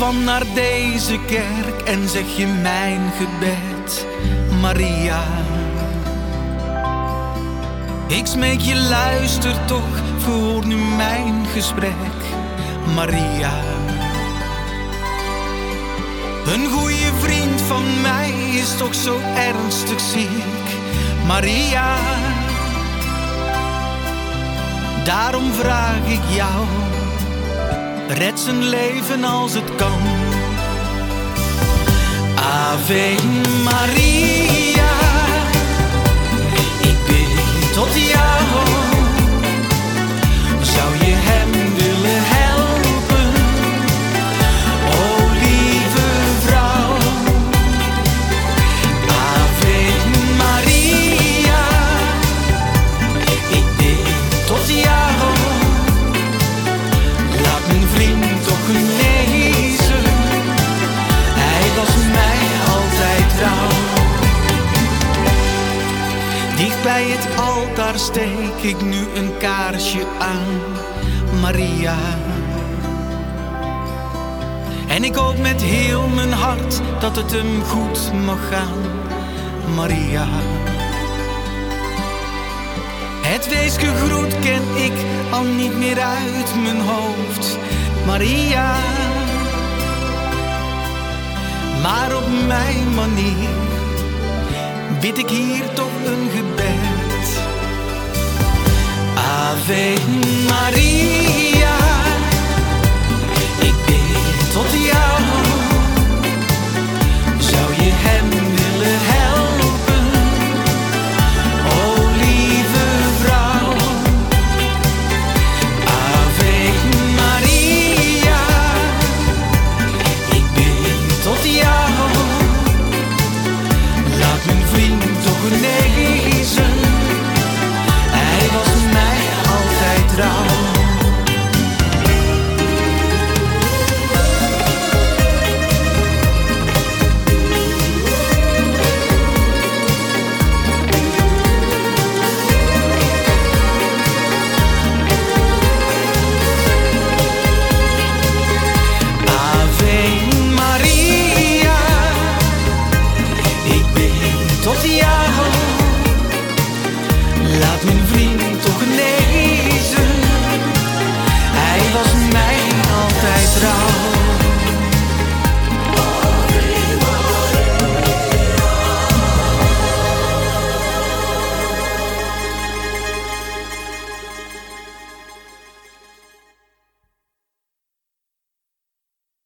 dan naar deze kerk en zeg je mijn gebed, Maria. Ik smeek je, luister toch, voor nu mijn gesprek, Maria. Een goede vriend van mij is toch zo ernstig ziek, Maria. Daarom vraag ik jou, red zijn leven als het kan. Ave Maria, het steek ik nu een kaarsje aan, Maria. En ik hoop met heel mijn hart dat het hem goed mag gaan, Maria. Het weesgegroet ken ik al niet meer uit mijn hoofd, Maria. Maar op mijn manier bid ik hier toch een gebed.